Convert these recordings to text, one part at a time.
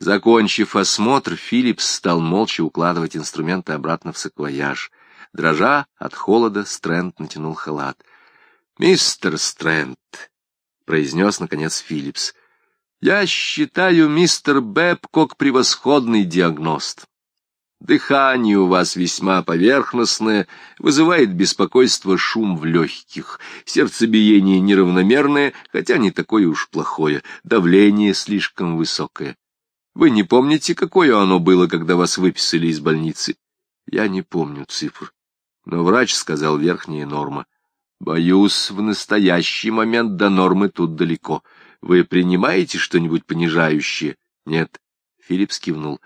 Закончив осмотр, Филипс стал молча укладывать инструменты обратно в саквояж. Дрожа от холода, Стрэнд натянул халат. — Мистер Стрэнд, — произнес, наконец, Филипс, — я считаю мистер Бэбкок превосходный диагност. Дыхание у вас весьма поверхностное, вызывает беспокойство шум в легких, сердцебиение неравномерное, хотя не такое уж плохое, давление слишком высокое. Вы не помните, какое оно было, когда вас выписали из больницы? Я не помню цифр, но врач сказал верхняя норма. Боюсь, в настоящий момент до нормы тут далеко. Вы принимаете что-нибудь понижающее? Нет. Филипп кивнул.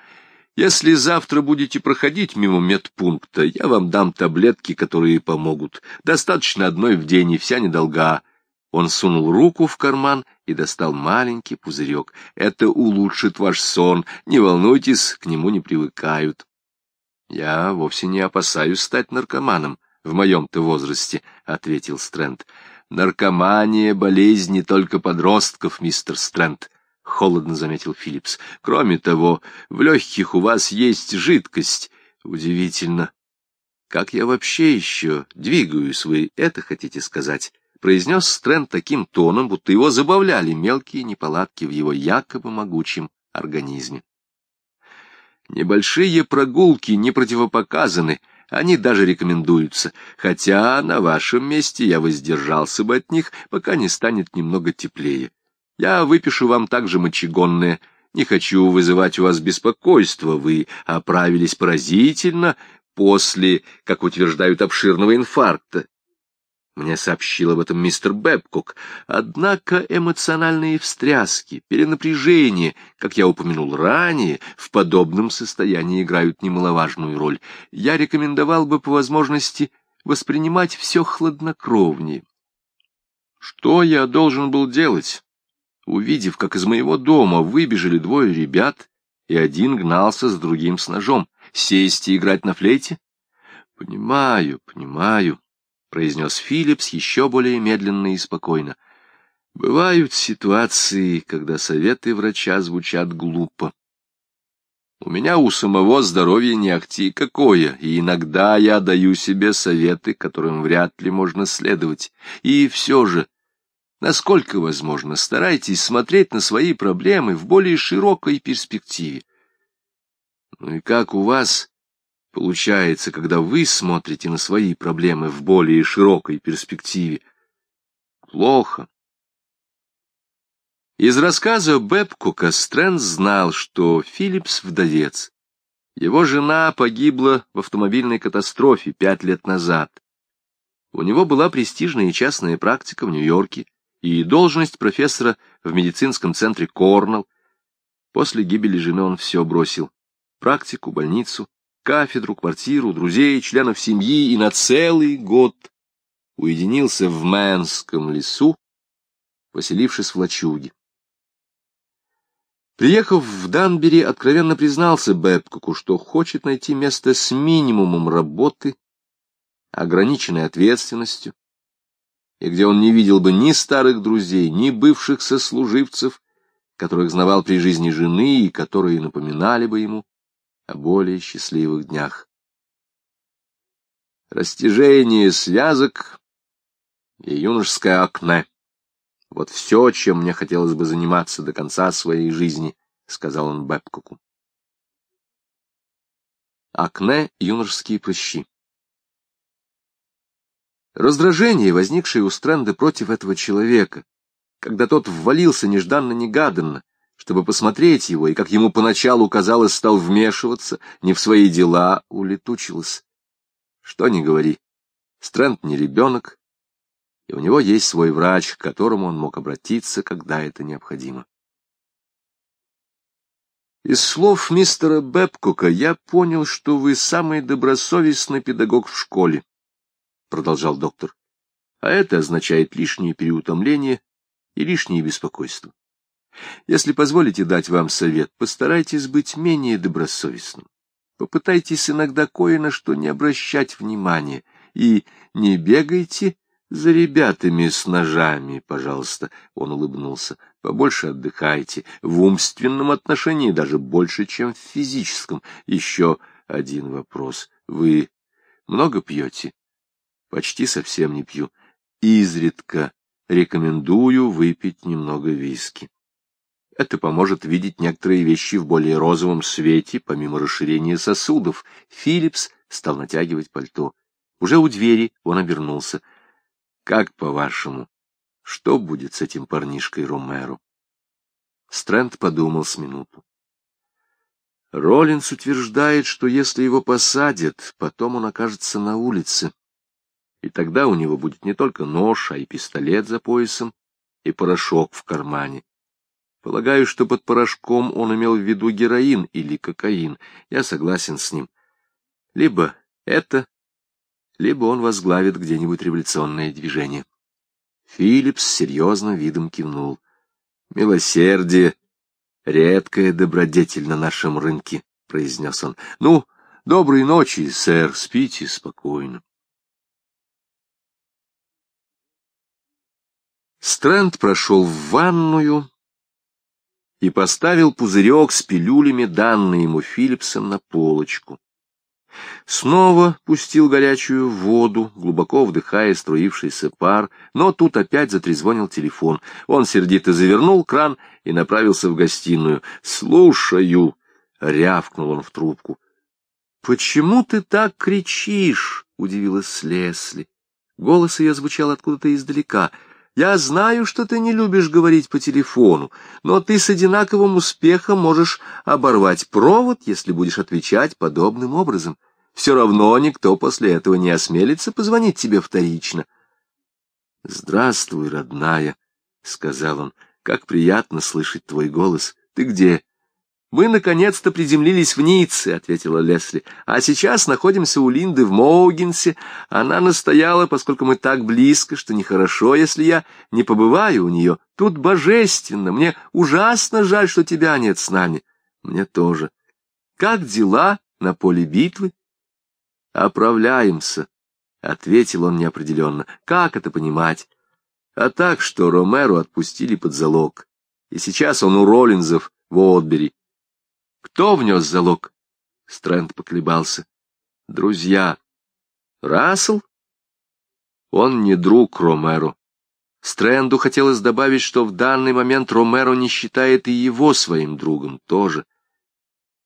Если завтра будете проходить мимо медпункта, я вам дам таблетки, которые помогут. Достаточно одной в день, и вся недолга. Он сунул руку в карман и достал маленький пузырек. Это улучшит ваш сон. Не волнуйтесь, к нему не привыкают. Я вовсе не опасаюсь стать наркоманом в моем-то возрасте, — ответил Стрэнд. Наркомания — болезнь не только подростков, мистер Стрэнд. — холодно заметил Филлипс. — Кроме того, в легких у вас есть жидкость. Удивительно. Как я вообще еще двигаюсь, вы это хотите сказать? Произнес Стрэнд таким тоном, будто его забавляли мелкие неполадки в его якобы могучем организме. Небольшие прогулки не противопоказаны, они даже рекомендуются, хотя на вашем месте я воздержался бы от них, пока не станет немного теплее. Я выпишу вам также мочегонное. Не хочу вызывать у вас беспокойство. Вы оправились поразительно после, как утверждают, обширного инфаркта. Мне сообщил об этом мистер Бэбкок. Однако эмоциональные встряски, перенапряжение, как я упомянул ранее, в подобном состоянии играют немаловажную роль. Я рекомендовал бы по возможности воспринимать все хладнокровнее. Что я должен был делать? увидев, как из моего дома выбежали двое ребят, и один гнался с другим с ножом. Сесть и играть на флейте? — Понимаю, понимаю, — произнес Филлипс еще более медленно и спокойно. — Бывают ситуации, когда советы врача звучат глупо. У меня у самого здоровье не акти какое, и иногда я даю себе советы, которым вряд ли можно следовать. И все же Насколько возможно, старайтесь смотреть на свои проблемы в более широкой перспективе. Ну и как у вас получается, когда вы смотрите на свои проблемы в более широкой перспективе? Плохо. Из рассказа Бэбкука Стрэнд знал, что Филлипс вдовец. Его жена погибла в автомобильной катастрофе пять лет назад. У него была престижная частная практика в Нью-Йорке, и должность профессора в медицинском центре Корнелл. После гибели жены он все бросил. Практику, больницу, кафедру, квартиру, друзей, членов семьи и на целый год уединился в Мэнском лесу, поселившись в лачуге. Приехав в Данбери, откровенно признался Бэбкоку, что хочет найти место с минимумом работы, ограниченной ответственностью, и где он не видел бы ни старых друзей, ни бывших сослуживцев, которых знавал при жизни жены и которые напоминали бы ему о более счастливых днях. Растяжение связок и юношеское акне — вот все, чем мне хотелось бы заниматься до конца своей жизни, — сказал он Бэбкоку. Акне — юношеские прыщи. Раздражение, возникшее у Стрэнда против этого человека, когда тот ввалился нежданно-негаданно, чтобы посмотреть его, и, как ему поначалу казалось, стал вмешиваться, не в свои дела, улетучилось. Что ни говори, Стрэнд не ребенок, и у него есть свой врач, к которому он мог обратиться, когда это необходимо. Из слов мистера Бэбкока я понял, что вы самый добросовестный педагог в школе продолжал доктор. А это означает лишнее переутомление и лишнее беспокойство. Если позволите дать вам совет, постарайтесь быть менее добросовестным. Попытайтесь иногда кое на что не обращать внимания и не бегайте за ребятами с ножами, пожалуйста. Он улыбнулся. Побольше отдыхайте. В умственном отношении даже больше, чем в физическом. Еще один вопрос. Вы много пьете? Почти совсем не пью. Изредка рекомендую выпить немного виски. Это поможет видеть некоторые вещи в более розовом свете, помимо расширения сосудов. Филлипс стал натягивать пальто. Уже у двери он обернулся. — Как по-вашему, что будет с этим парнишкой Ромеро? Стрэнд подумал с минуту. Роллинс утверждает, что если его посадят, потом он окажется на улице. И тогда у него будет не только нож, а и пистолет за поясом, и порошок в кармане. Полагаю, что под порошком он имел в виду героин или кокаин. Я согласен с ним. Либо это, либо он возглавит где-нибудь революционное движение. Филлипс с серьезным видом кивнул. Милосердие — редкая добродетель на нашем рынке, — произнес он. — Ну, доброй ночи, сэр, спите спокойно. Стрэнд прошел в ванную и поставил пузырек с пилюлями, данные ему Филлипсом, на полочку. Снова пустил горячую воду, глубоко вдыхая струившийся пар, но тут опять затрезвонил телефон. Он сердито завернул кран и направился в гостиную. «Слушаю!» — рявкнул он в трубку. «Почему ты так кричишь?» — удивилась Лесли. Голос ее звучал откуда-то издалека. «Я знаю, что ты не любишь говорить по телефону, но ты с одинаковым успехом можешь оборвать провод, если будешь отвечать подобным образом» все равно никто после этого не осмелится позвонить тебе вторично. — Здравствуй, родная, — сказал он, — как приятно слышать твой голос. Ты где? — Мы, наконец-то, приземлились в Ницце, — ответила Лесли, — а сейчас находимся у Линды в Моугенсе. Она настояла, поскольку мы так близко, что нехорошо, если я не побываю у нее. Тут божественно, мне ужасно жаль, что тебя нет с нами. Мне тоже. Как дела на поле битвы? «Оправляемся», — ответил он неопределенно. «Как это понимать?» «А так, что Ромеро отпустили под залог, и сейчас он у Роллинзов в Отбери». «Кто внес залог?» Стрэнд поколебался. «Друзья». «Рассел?» «Он не друг Ромеро». Стрэнду хотелось добавить, что в данный момент Ромеро не считает и его своим другом тоже.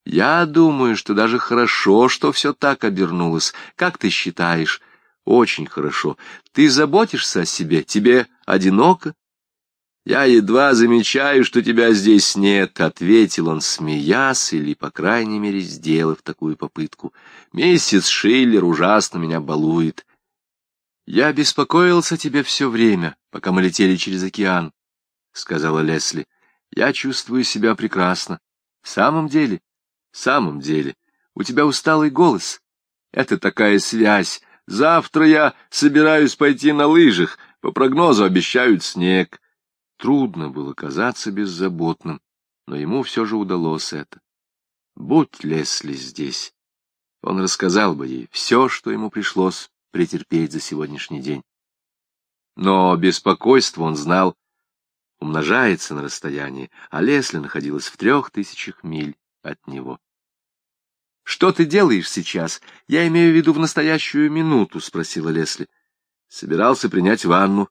Я думаю, что даже хорошо, что все так обернулось. Как ты считаешь? Очень хорошо. Ты заботишься о себе? Тебе одиноко? Я едва замечаю, что тебя здесь нет, — ответил он, смеясь или, по крайней мере, сделав такую попытку. Месяц Шиллер ужасно меня балует. Я беспокоился о тебе все время, пока мы летели через океан, — сказала Лесли. Я чувствую себя прекрасно. В самом деле, в самом деле, у тебя усталый голос. Это такая связь. Завтра я собираюсь пойти на лыжах. По прогнозу обещают снег. Трудно было казаться беззаботным, но ему все же удалось это. Будь Лесли здесь, он рассказал бы ей все, что ему пришлось претерпеть за сегодняшний день. Но беспокойство, он знал, умножается на расстоянии, а Лесли находилась в трех тысячах миль от него. «Что ты делаешь сейчас? Я имею в виду в настоящую минуту», — спросила Лесли. «Собирался принять ванну.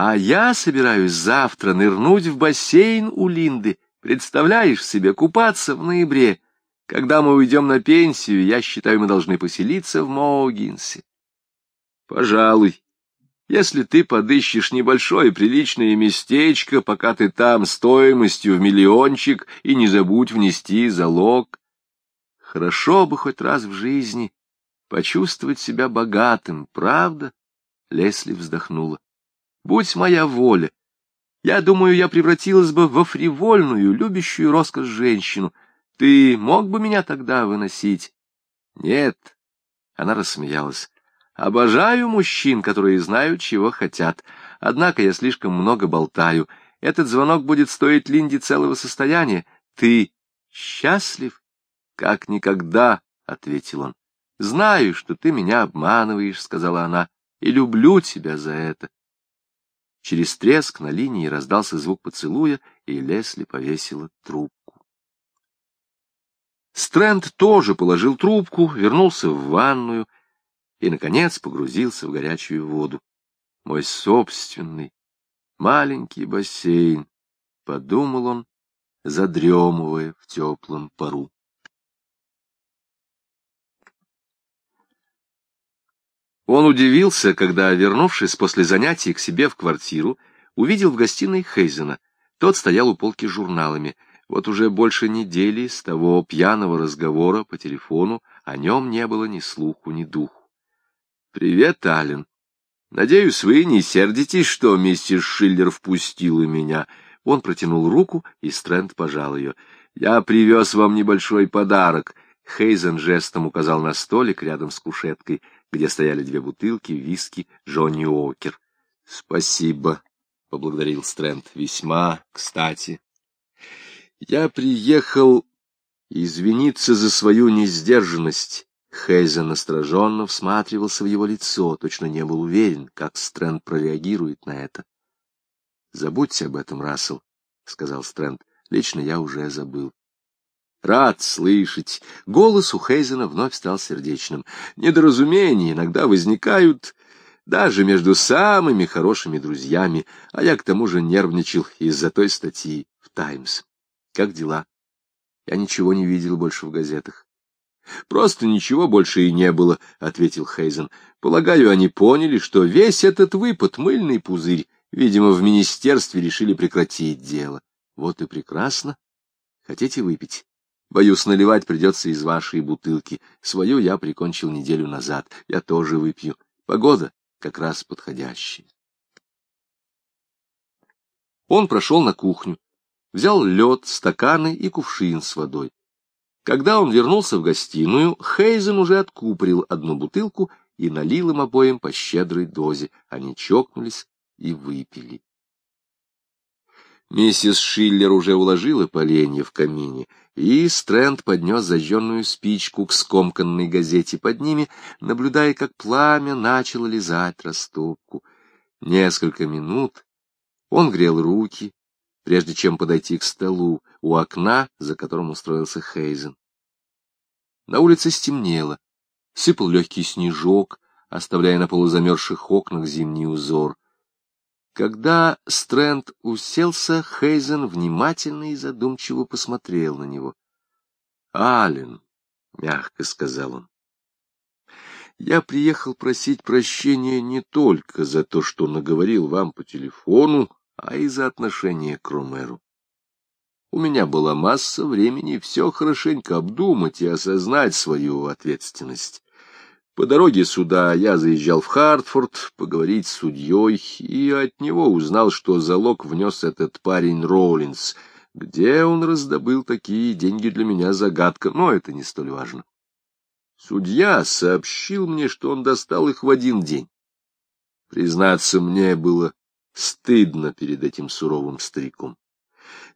А я собираюсь завтра нырнуть в бассейн у Линды. Представляешь себе, купаться в ноябре. Когда мы уйдем на пенсию, я считаю, мы должны поселиться в Моугинсе». «Пожалуй», если ты подыщешь небольшое приличное местечко, пока ты там стоимостью в миллиончик, и не забудь внести залог. Хорошо бы хоть раз в жизни почувствовать себя богатым, правда? Лесли вздохнула. Будь моя воля, я думаю, я превратилась бы во фривольную, любящую роскошь женщину. Ты мог бы меня тогда выносить? Нет. Она рассмеялась. Обожаю мужчин, которые знают, чего хотят. Однако я слишком много болтаю. Этот звонок будет стоить Линде целого состояния. Ты счастлив? Как никогда, — ответил он. — Знаю, что ты меня обманываешь, — сказала она, — и люблю тебя за это. Через треск на линии раздался звук поцелуя, и Лесли повесила трубку. Стрэнд тоже положил трубку, вернулся в ванную и, наконец, погрузился в горячую воду. Мой собственный маленький бассейн, — подумал он, задремывая в теплом пару. Он удивился, когда, вернувшись после занятий к себе в квартиру, увидел в гостиной Хейзена. Тот стоял у полки с журналами. Вот уже больше недели с того пьяного разговора по телефону о нем не было ни слуху, ни духу. — Привет, Ален. Надеюсь, вы не сердитесь, что миссис Шиллер впустила меня. Он протянул руку, и Стрэнд пожал ее. — Я привез вам небольшой подарок. Хейзен жестом указал на столик рядом с кушеткой — где стояли две бутылки виски Джонни Уокер. — Спасибо, — поблагодарил Стрэнд. — Весьма кстати. Я приехал извиниться за свою несдержанность. Хейзен настороженно всматривался в его лицо, точно не был уверен, как Стрэнд прореагирует на это. — Забудьте об этом, Рассел, — сказал Стрэнд. — Лично я уже забыл. Рад слышать. Голос у Хейзена вновь стал сердечным. Недоразумения иногда возникают даже между самыми хорошими друзьями, а я к тому же нервничал из-за той статьи в «Таймс». Как дела? Я ничего не видел больше в газетах. Просто ничего больше и не было, — ответил Хейзен. Полагаю, они поняли, что весь этот выпад — мыльный пузырь. Видимо, в министерстве решили прекратить дело. Вот и прекрасно. Хотите выпить? Боюсь, наливать придется из вашей бутылки. Свою я прикончил неделю назад. Я тоже выпью. Погода как раз подходящая. Он прошел на кухню, взял лед, стаканы и кувшин с водой. Когда он вернулся в гостиную, Хейзен уже откупорил одну бутылку и налил им обоим по щедрой дозе. Они чокнулись и выпили. Миссис Шиллер уже уложила поленья в камине, и Стрэнд поднес зажженную спичку к скомканной газете под ними, наблюдая, как пламя начало лизать растопку. Несколько минут он грел руки, прежде чем подойти к столу у окна, за которым устроился Хейзен. На улице стемнело, сыпал легкий снежок, оставляя на полузамерзших окнах зимний узор. Когда Стрэнд уселся, Хейзен внимательно и задумчиво посмотрел на него. — Ален, — мягко сказал он, — я приехал просить прощения не только за то, что наговорил вам по телефону, а и за отношение к Ромеру. У меня была масса времени все хорошенько обдумать и осознать свою ответственность. По дороге сюда я заезжал в Хартфорд поговорить с судьей и от него узнал, что залог внес этот парень Роулинс. Где он раздобыл такие деньги для меня загадка, но это не столь важно. Судья сообщил мне, что он достал их в один день. Признаться, мне было стыдно перед этим суровым стариком.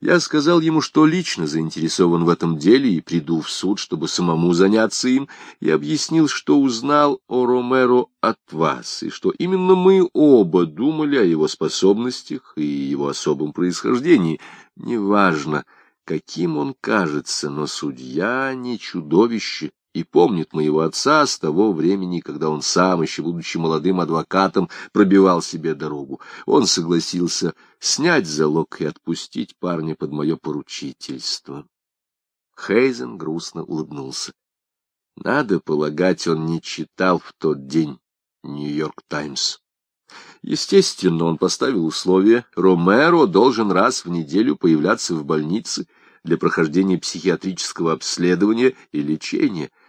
Я сказал ему, что лично заинтересован в этом деле и приду в суд, чтобы самому заняться им, и объяснил, что узнал о Ромеро от вас, и что именно мы оба думали о его способностях и его особом происхождении. Неважно, каким он кажется, но судья не чудовище, и помнит моего отца с того времени, когда он сам, еще будучи молодым адвокатом, пробивал себе дорогу. Он согласился снять залог и отпустить парня под мое поручительство. Хейзен грустно улыбнулся. Надо полагать, он не читал в тот день «Нью-Йорк Таймс». Естественно, он поставил условие, Ромеро должен раз в неделю появляться в больнице для прохождения психиатрического обследования и лечения —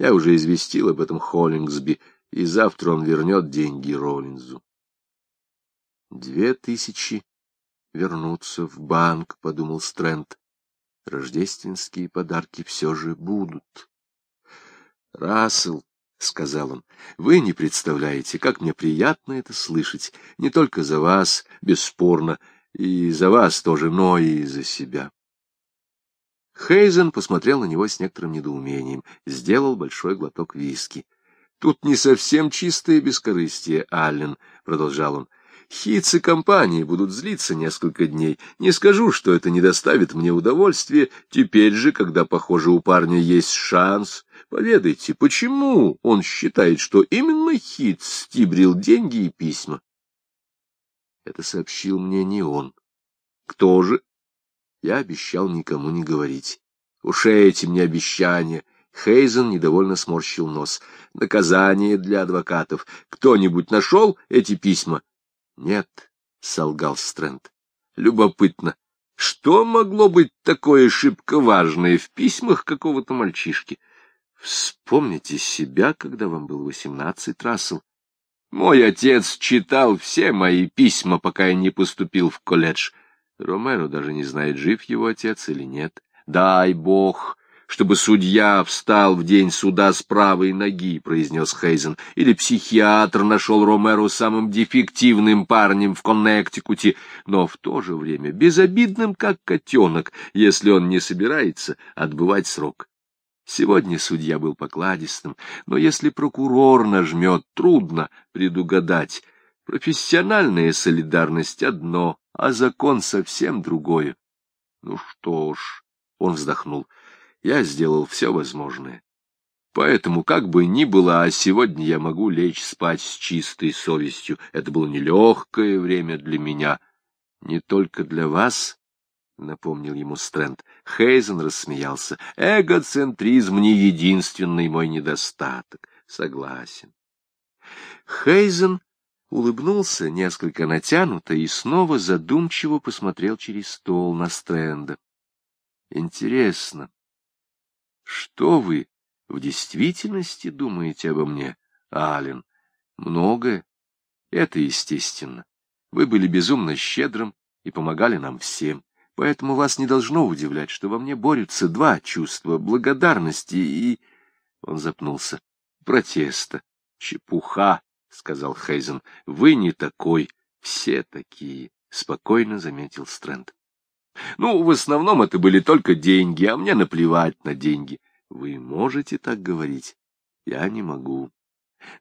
я уже известил об этом Холлингсби, и завтра он вернет деньги Роллинзу. Две тысячи вернутся в банк, — подумал Стрэнд. Рождественские подарки все же будут. Рассел, — сказал он, — вы не представляете, как мне приятно это слышать, не только за вас, бесспорно, и за вас тоже, но и за себя. Хейзен посмотрел на него с некоторым недоумением, сделал большой глоток виски. — Тут не совсем чистое бескорыстие, Аллен, — продолжал он. — Хитц и компания будут злиться несколько дней. Не скажу, что это не доставит мне удовольствия. Теперь же, когда, похоже, у парня есть шанс, поведайте, почему он считает, что именно Хитц стибрил деньги и письма? Это сообщил мне не он. Кто же? Я обещал никому не говорить. Уж эти мне обещания. Хейзен недовольно сморщил нос. Наказание для адвокатов. Кто-нибудь нашел эти письма? Нет, солгал Стрэнд. Любопытно. Что могло быть такое шибко важное в письмах какого-то мальчишки? Вспомните себя, когда вам было восемнадцать, Рассел. Мой отец читал все мои письма, пока я не поступил в колледж. Ромеро даже не знает, жив его отец или нет. Дай бог, чтобы судья встал в день суда с правой ноги, — произнес Хейзен, — или психиатр нашел Ромеро самым дефективным парнем в Коннектикуте, но в то же время безобидным, как котенок, если он не собирается отбывать срок. Сегодня судья был покладистым, но если прокурор нажмет, трудно предугадать. Профессиональная солидарность — одно, а закон совсем другое. Ну что ж, он вздохнул, я сделал все возможное. Поэтому, как бы ни было, а сегодня я могу лечь спать с чистой совестью. Это было нелегкое время для меня. Не только для вас, — напомнил ему Стрэнд. Хейзен рассмеялся. Эгоцентризм не единственный мой недостаток. Согласен. Хейзен улыбнулся несколько натянуто и снова задумчиво посмотрел через стол на Стрэнда. Интересно, что вы в действительности думаете обо мне, Ален? Многое. Это естественно. Вы были безумно щедрым и помогали нам всем. Поэтому вас не должно удивлять, что во мне борются два чувства — благодарности и... Он запнулся. Протеста. Чепуха. — сказал Хейзен. — Вы не такой, все такие, — спокойно заметил Стрэнд. — Ну, в основном это были только деньги, а мне наплевать на деньги. Вы можете так говорить? Я не могу.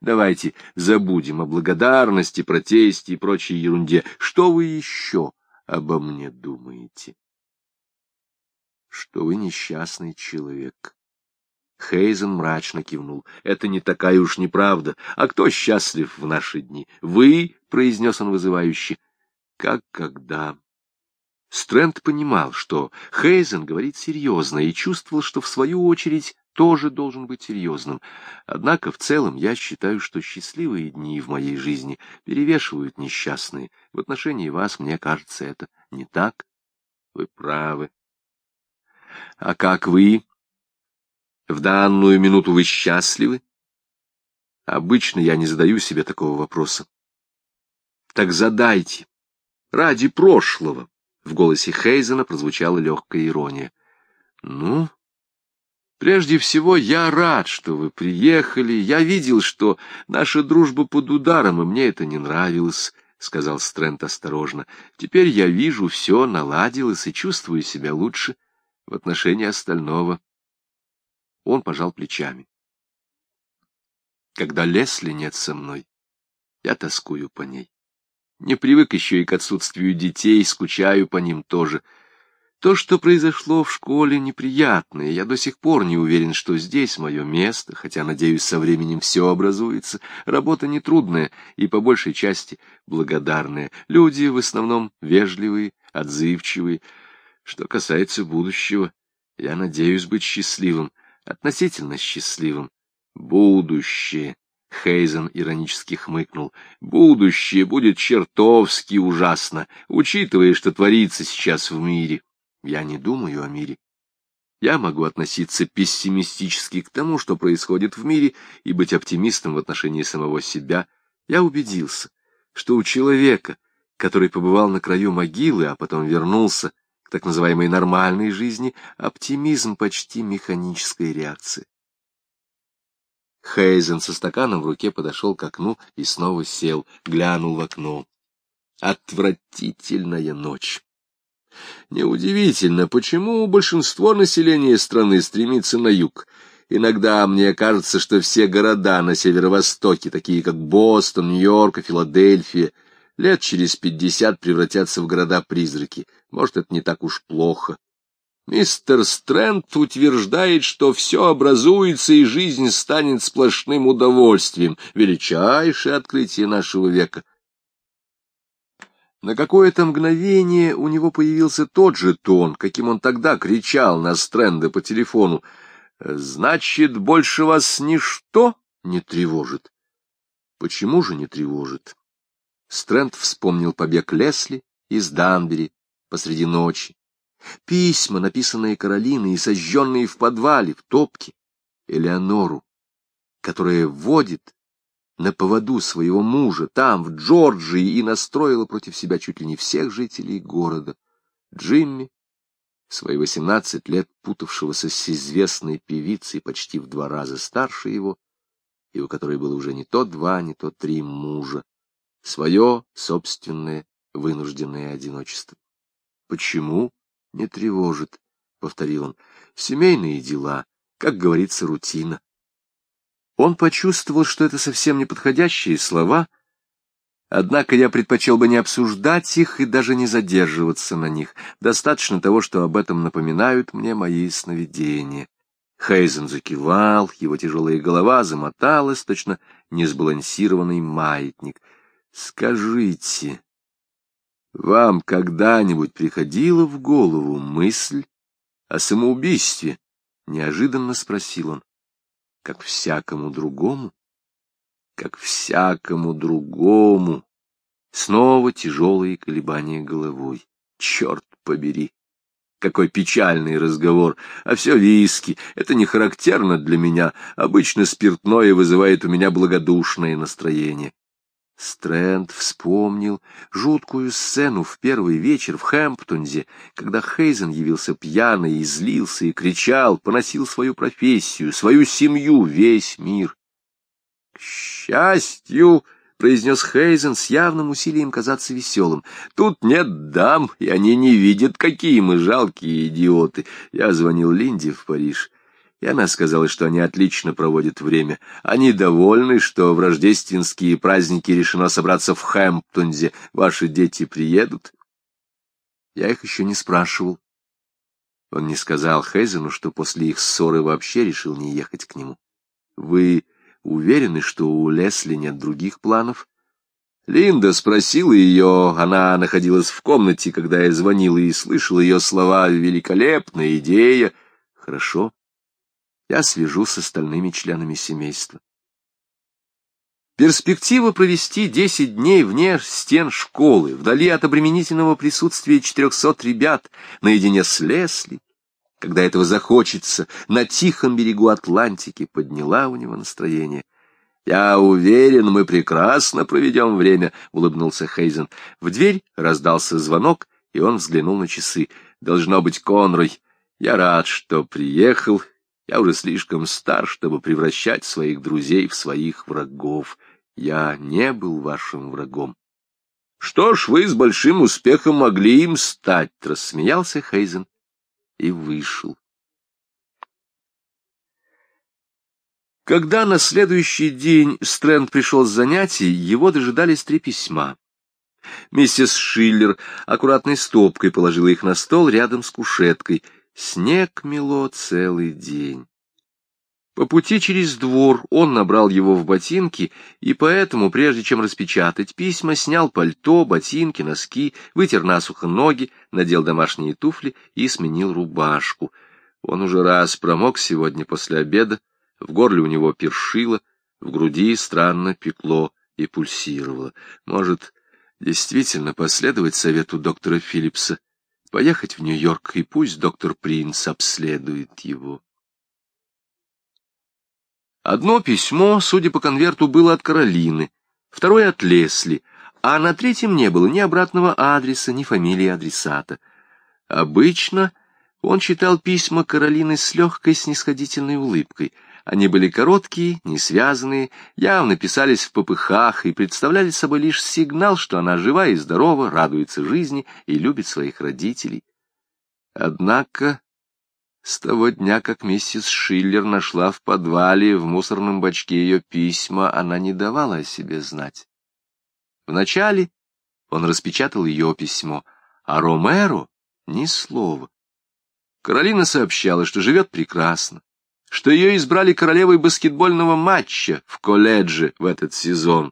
Давайте забудем о благодарности, протесте и прочей ерунде. Что вы еще обо мне думаете? Что вы несчастный человек. Хейзен мрачно кивнул. — Это не такая уж неправда. А кто счастлив в наши дни? Вы, — произнес он вызывающе. — Как когда? Стрэнд понимал, что Хейзен говорит серьезно, и чувствовал, что в свою очередь тоже должен быть серьезным. Однако в целом я считаю, что счастливые дни в моей жизни перевешивают несчастные. В отношении вас, мне кажется, это не так. Вы правы. А как вы в данную минуту вы счастливы? Обычно я не задаю себе такого вопроса. Так задайте. Ради прошлого. В голосе Хейзена прозвучала легкая ирония. Ну, прежде всего, я рад, что вы приехали. Я видел, что наша дружба под ударом, и мне это не нравилось, — сказал Стрэнд осторожно. Теперь я вижу, все наладилось и чувствую себя лучше в отношении остального. Он пожал плечами. Когда Лесли нет со мной, я тоскую по ней. Не привык еще и к отсутствию детей, скучаю по ним тоже. То, что произошло в школе, неприятное. Я до сих пор не уверен, что здесь мое место, хотя, надеюсь, со временем все образуется. Работа нетрудная и, по большей части, благодарная. Люди в основном вежливые, отзывчивые. Что касается будущего, я надеюсь быть счастливым относительно счастливым. Будущее, Хейзен иронически хмыкнул, будущее будет чертовски ужасно, учитывая, что творится сейчас в мире. Я не думаю о мире. Я могу относиться пессимистически к тому, что происходит в мире, и быть оптимистом в отношении самого себя. Я убедился, что у человека, который побывал на краю могилы, а потом вернулся, так называемой нормальной жизни, оптимизм почти механической реакции. Хейзен со стаканом в руке подошел к окну и снова сел, глянул в окно. Отвратительная ночь. Неудивительно, почему большинство населения страны стремится на юг. Иногда мне кажется, что все города на северо-востоке, такие как Бостон, Нью-Йорк и Филадельфия, Лет через пятьдесят превратятся в города-призраки. Может, это не так уж плохо. Мистер Стрэнд утверждает, что все образуется и жизнь станет сплошным удовольствием. Величайшее открытие нашего века. На какое-то мгновение у него появился тот же тон, каким он тогда кричал на Стрэнда по телефону. «Значит, больше вас ничто не тревожит?» «Почему же не тревожит?» Стрэнд вспомнил побег Лесли из Данбери посреди ночи. Письма, написанные Каролиной и сожженные в подвале, в топке, Элеонору, которая водит на поводу своего мужа там, в Джорджии, и настроила против себя чуть ли не всех жителей города. Джимми, свои восемнадцать лет путавшегося с известной певицей почти в два раза старше его, и у которой было уже не то два, не то три мужа, свое собственное вынужденное одиночество. Почему не тревожит, — повторил он, — семейные дела, как говорится, рутина. Он почувствовал, что это совсем неподходящие слова, однако я предпочел бы не обсуждать их и даже не задерживаться на них. Достаточно того, что об этом напоминают мне мои сновидения. Хейзен закивал, его тяжелая голова замоталась, точно несбалансированный маятник. Скажите, вам когда-нибудь приходила в голову мысль о самоубийстве? Неожиданно спросил он. Как всякому другому? Как всякому другому. Снова тяжелые колебания головой. Черт побери! Какой печальный разговор. А все виски. Это не характерно для меня. Обычно спиртное вызывает у меня благодушное настроение. Стрэнд вспомнил жуткую сцену в первый вечер в Хэмптонзе, когда Хейзен явился пьяный, излился и кричал, поносил свою профессию, свою семью, весь мир. — К счастью, — произнес Хейзен с явным усилием казаться веселым, — тут нет дам, и они не видят, какие мы жалкие идиоты. Я звонил Линде в Париж и она сказала, что они отлично проводят время. Они довольны, что в рождественские праздники решено собраться в Хэмптонзе. Ваши дети приедут? Я их еще не спрашивал. Он не сказал Хейзену, что после их ссоры вообще решил не ехать к нему. Вы уверены, что у Лесли нет других планов? Линда спросила ее, она находилась в комнате, когда я звонил, и слышал ее слова «великолепная идея». Хорошо. Я свяжу с остальными членами семейства. Перспектива провести десять дней вне стен школы, вдали от обременительного присутствия четырехсот ребят, наедине с Лесли, когда этого захочется, на тихом берегу Атлантики, подняла у него настроение. «Я уверен, мы прекрасно проведем время», — улыбнулся Хейзен. В дверь раздался звонок, и он взглянул на часы. «Должно быть Конрой. Я рад, что приехал я уже слишком стар, чтобы превращать своих друзей в своих врагов. Я не был вашим врагом. Что ж, вы с большим успехом могли им стать, — рассмеялся Хейзен и вышел. Когда на следующий день Стрэнд пришел с занятий, его дожидались три письма. Миссис Шиллер аккуратной стопкой положила их на стол рядом с кушеткой — Снег мело целый день. По пути через двор он набрал его в ботинки, и поэтому, прежде чем распечатать письма, снял пальто, ботинки, носки, вытер насухо ноги, надел домашние туфли и сменил рубашку. Он уже раз промок сегодня после обеда, в горле у него першило, в груди странно пекло и пульсировало. Может, действительно последовать совету доктора Филлипса поехать в Нью-Йорк, и пусть доктор Принц обследует его. Одно письмо, судя по конверту, было от Каролины, второе от Лесли, а на третьем не было ни обратного адреса, ни фамилии адресата. Обычно он читал письма Каролины с легкой снисходительной улыбкой — они были короткие, не связанные, явно писались в попыхах и представляли собой лишь сигнал, что она жива и здорова, радуется жизни и любит своих родителей. Однако с того дня, как миссис Шиллер нашла в подвале в мусорном бачке ее письма, она не давала о себе знать. Вначале Он распечатал ее письмо, а Ромеро — ни слова. Каролина сообщала, что живет прекрасно, что ее избрали королевой баскетбольного матча в колледже в этот сезон,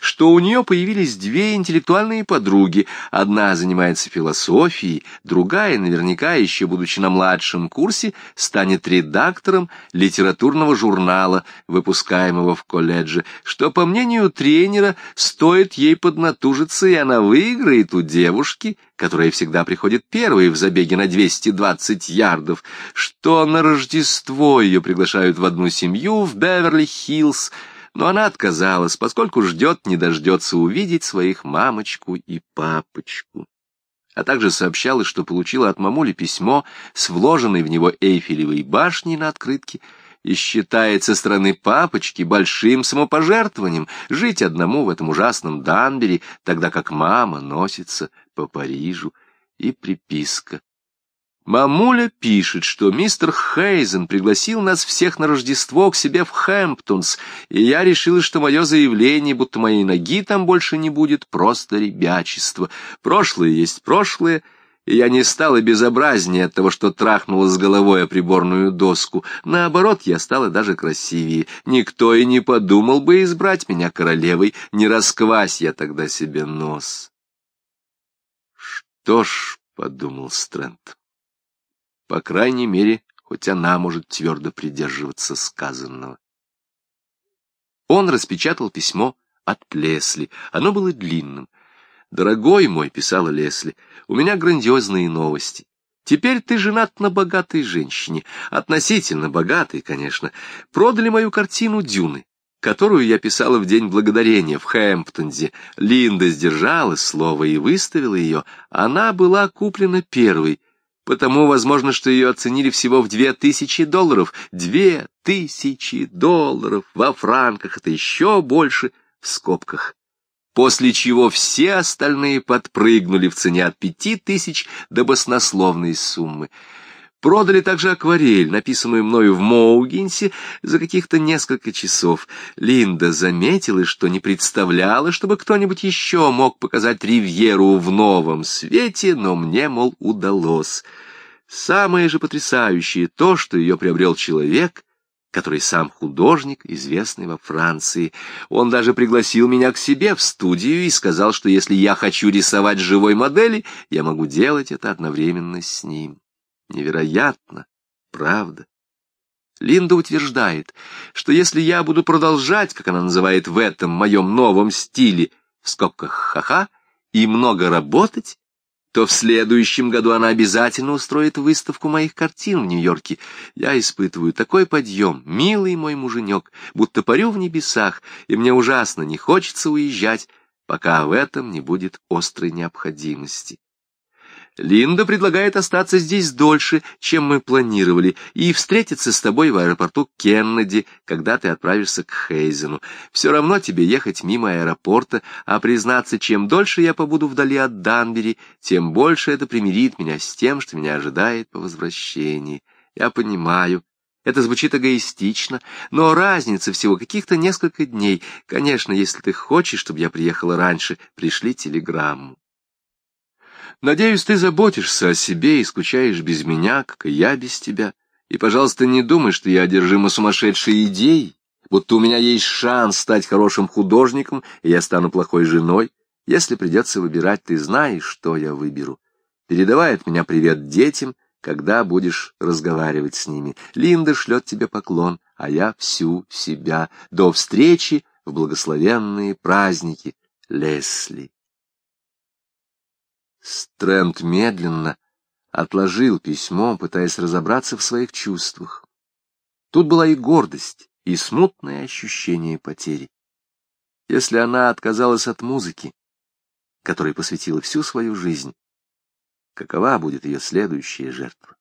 что у нее появились две интеллектуальные подруги. Одна занимается философией, другая, наверняка, еще будучи на младшем курсе, станет редактором литературного журнала, выпускаемого в колледже, что, по мнению тренера, стоит ей поднатужиться, и она выиграет у девушки, которая всегда приходит первой в забеге на 220 ярдов, что на Рождество ее приглашают в одну семью в Беверли-Хиллз, но она отказалась, поскольку ждет, не дождется увидеть своих мамочку и папочку. А также сообщала, что получила от мамули письмо с вложенной в него Эйфелевой башней на открытке и считает со стороны папочки большим самопожертвованием жить одному в этом ужасном Данбери, тогда как мама носится по Парижу, и приписка Мамуля пишет, что мистер Хейзен пригласил нас всех на Рождество к себе в Хэмптонс, и я решила, что мое заявление, будто моей ноги там больше не будет, просто ребячество. Прошлое есть прошлое, и я не стала безобразнее от того, что трахнула с головой о приборную доску. Наоборот, я стала даже красивее. Никто и не подумал бы избрать меня королевой, не расквась я тогда себе нос. Что ж, — подумал Стрэнд, — по крайней мере, хоть она может твердо придерживаться сказанного. Он распечатал письмо от Лесли. Оно было длинным. «Дорогой мой», — писала Лесли, — «у меня грандиозные новости. Теперь ты женат на богатой женщине, относительно богатой, конечно. Продали мою картину «Дюны», которую я писала в День Благодарения в Хэмптонде. Линда сдержала слово и выставила ее. Она была куплена первой, Потому, возможно, что ее оценили всего в две тысячи долларов. Две тысячи долларов во франках — это еще больше в скобках. После чего все остальные подпрыгнули в цене от пяти тысяч до баснословной суммы. Продали также акварель, написанную мною в Моугинсе, за каких-то несколько часов. Линда заметила, что не представляла, чтобы кто-нибудь еще мог показать Ривьеру в новом свете, но мне, мол, удалось. Самое же потрясающее то, что ее приобрел человек, который сам художник, известный во Франции. Он даже пригласил меня к себе в студию и сказал, что если я хочу рисовать живой модели, я могу делать это одновременно с ним. Невероятно, правда. Линда утверждает, что если я буду продолжать, как она называет в этом моем новом стиле, в скобках ха-ха, и много работать, то в следующем году она обязательно устроит выставку моих картин в Нью-Йорке. Я испытываю такой подъем, милый мой муженек, будто парю в небесах, и мне ужасно не хочется уезжать, пока в этом не будет острой необходимости. Линда предлагает остаться здесь дольше, чем мы планировали, и встретиться с тобой в аэропорту Кеннеди, когда ты отправишься к Хейзену. Все равно тебе ехать мимо аэропорта, а признаться, чем дольше я побуду вдали от Данбери, тем больше это примирит меня с тем, что меня ожидает по возвращении. Я понимаю, это звучит эгоистично, но разница всего каких-то несколько дней. Конечно, если ты хочешь, чтобы я приехала раньше, пришли телеграмму. Надеюсь, ты заботишься о себе и скучаешь без меня, как и я без тебя. И, пожалуйста, не думай, что я одержима сумасшедшей идеей, будто у меня есть шанс стать хорошим художником, и я стану плохой женой. Если придется выбирать, ты знаешь, что я выберу. Передавай от меня привет детям, когда будешь разговаривать с ними. Линда шлет тебе поклон, а я всю себя. До встречи в благословенные праздники, Лесли. Стрэнд медленно отложил письмо, пытаясь разобраться в своих чувствах. Тут была и гордость, и смутное ощущение потери. Если она отказалась от музыки, которой посвятила всю свою жизнь, какова будет ее следующая жертва?